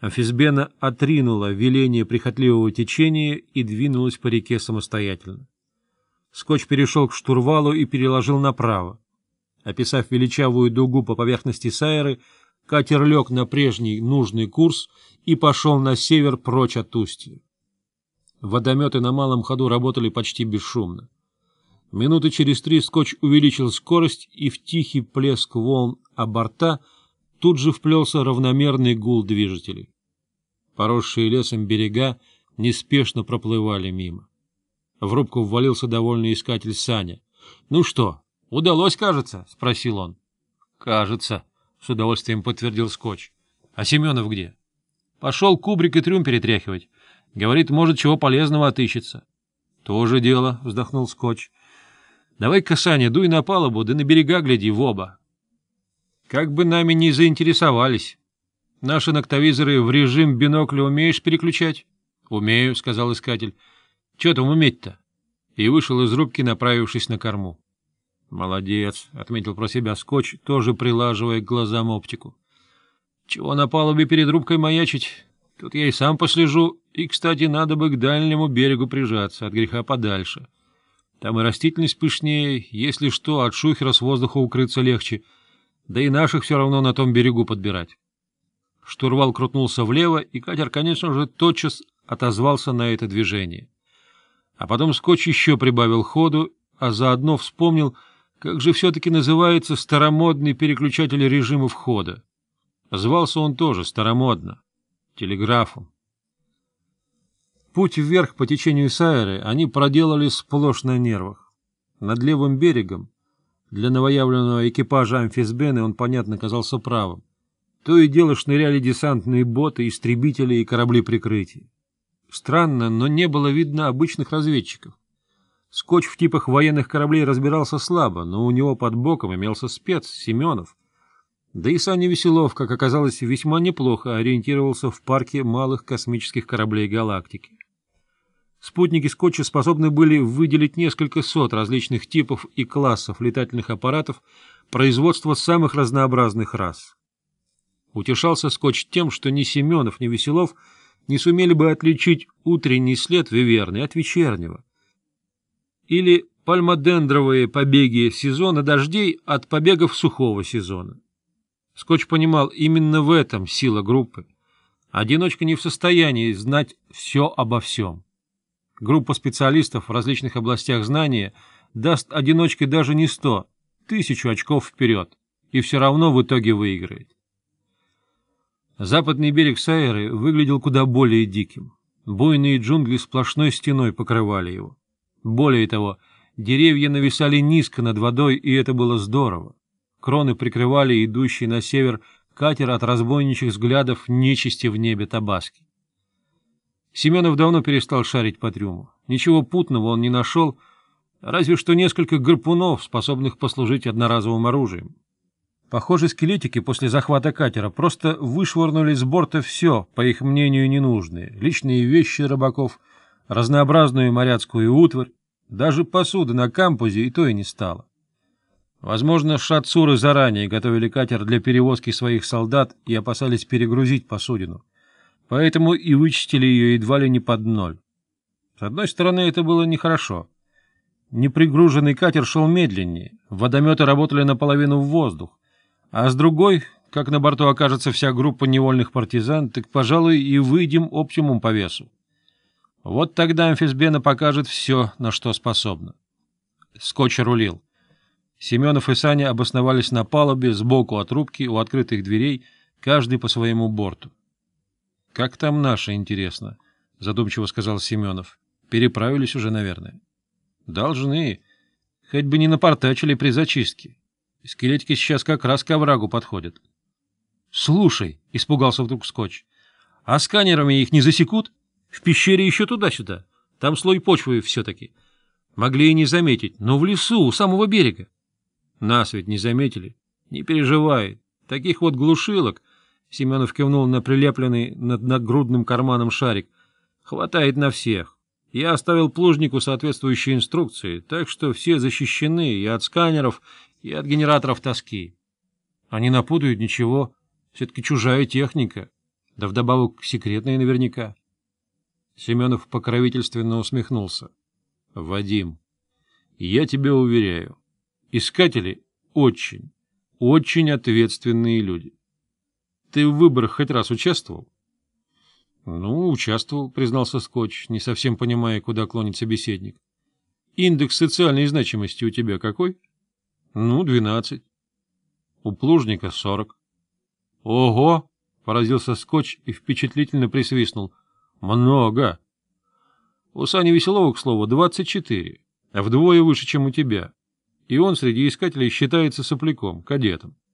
Амфисбена отринула веление прихотливого течения и двинулась по реке самостоятельно. Скотч перешел к штурвалу и переложил направо. Описав величавую дугу по поверхности Сайры, катер лег на прежний нужный курс и пошел на север прочь от устья. Водометы на малом ходу работали почти бесшумно. Минуты через три скотч увеличил скорость, и в тихий плеск волн о борта — тут же вплелся равномерный гул движителей. Поросшие лесом берега неспешно проплывали мимо. В рубку ввалился довольный искатель Саня. — Ну что, удалось, кажется? — спросил он. — Кажется, — с удовольствием подтвердил Скотч. — А Семенов где? — Пошел кубрик и трюм перетряхивать. Говорит, может, чего полезного отыщется. — Тоже дело, — вздохнул Скотч. — Давай-ка, Саня, дуй на палубу, да на берега гляди в оба. Как бы нами не заинтересовались. Наши ноктовизоры в режим бинокля умеешь переключать? — Умею, — сказал искатель. — Чего там уметь-то? И вышел из рубки, направившись на корму. — Молодец, — отметил про себя скотч, тоже прилаживая к глазам оптику. — Чего на палубе перед рубкой маячить? Тут я и сам послежу, и, кстати, надо бы к дальнему берегу прижаться, от греха подальше. Там и растительность пышнее, если что, от шухера с воздуха укрыться легче — да и наших все равно на том берегу подбирать. Штурвал крутнулся влево, и катер, конечно же, тотчас отозвался на это движение. А потом скотч еще прибавил ходу, а заодно вспомнил, как же все-таки называется старомодный переключатель режимов хода. Звался он тоже старомодно — телеграфом. Путь вверх по течению Сайры они проделали сплошь на нервах. Над левым берегом для новоявленного экипажа амфисбена он, понятно, казался правым. То и дело шныряли десантные боты, истребители и корабли прикрытия. Странно, но не было видно обычных разведчиков. Скотч в типах военных кораблей разбирался слабо, но у него под боком имелся спец Семенов. Да и Саня Веселов, как оказалось, весьма неплохо ориентировался в парке малых космических кораблей галактики. Спутники Скотча способны были выделить несколько сот различных типов и классов летательных аппаратов производства самых разнообразных рас. Утешался Скотч тем, что ни Семенов, ни Веселов не сумели бы отличить утренний след виверны от вечернего. Или пальмодендровые побеги сезона дождей от побегов сухого сезона. Скотч понимал, именно в этом сила группы. Одиночка не в состоянии знать все обо всем. Группа специалистов в различных областях знания даст одиночке даже не 100, тысячу очков вперед, и все равно в итоге выиграет. Западный берег Сайры выглядел куда более диким. Буйные джунгли сплошной стеной покрывали его. Более того, деревья нависали низко над водой, и это было здорово. Кроны прикрывали идущий на север катер от разбойничьих взглядов нечисти в небе Табаски. Семенов давно перестал шарить по трюму. Ничего путного он не нашел, разве что несколько гарпунов, способных послужить одноразовым оружием. Похоже, скелетики после захвата катера просто вышвырнули с борта все, по их мнению, ненужные. Личные вещи рыбаков, разнообразную моряцкую утварь, даже посуды на кампузе и то и не стало. Возможно, шатсуры заранее готовили катер для перевозки своих солдат и опасались перегрузить посудину. Поэтому и вычтили ее едва ли не под ноль. С одной стороны, это было нехорошо. Непригруженный катер шел медленнее, водометы работали наполовину в воздух, а с другой, как на борту окажется вся группа невольных партизан, так, пожалуй, и выйдем оптимум по весу. Вот тогда амфисбена покажет все, на что способна. Скотч рулил. Семенов и Саня обосновались на палубе, сбоку от рубки, у открытых дверей, каждый по своему борту. Как там наше, интересно? — задумчиво сказал Семенов. — Переправились уже, наверное. — Должны. Хоть бы не напортачили при зачистке. Скелетики сейчас как раз к оврагу подходят. — Слушай, — испугался вдруг Скотч, — а сканерами их не засекут? В пещере еще туда-сюда. Там слой почвы все-таки. Могли и не заметить, но в лесу, у самого берега. Нас ведь не заметили. Не переживай. Таких вот глушилок Семенов кивнул на прилепленный над нагрудным карманом шарик. «Хватает на всех. Я оставил плужнику соответствующие инструкции, так что все защищены и от сканеров, и от генераторов тоски. Они напутают ничего. Все-таки чужая техника. Да вдобавок секретная наверняка». Семенов покровительственно усмехнулся. «Вадим, я тебе уверяю, искатели очень, очень ответственные люди ты в выборах хоть раз участвовал? — Ну, участвовал, — признался Скотч, не совсем понимая, куда клонит собеседник. — Индекс социальной значимости у тебя какой? — Ну, двенадцать. — У плужника сорок. — Ого! — поразился Скотч и впечатлительно присвистнул. — Много! У Сани Веселова, к слову, двадцать четыре, вдвое выше, чем у тебя, и он среди искателей считается сопляком, кадетом. —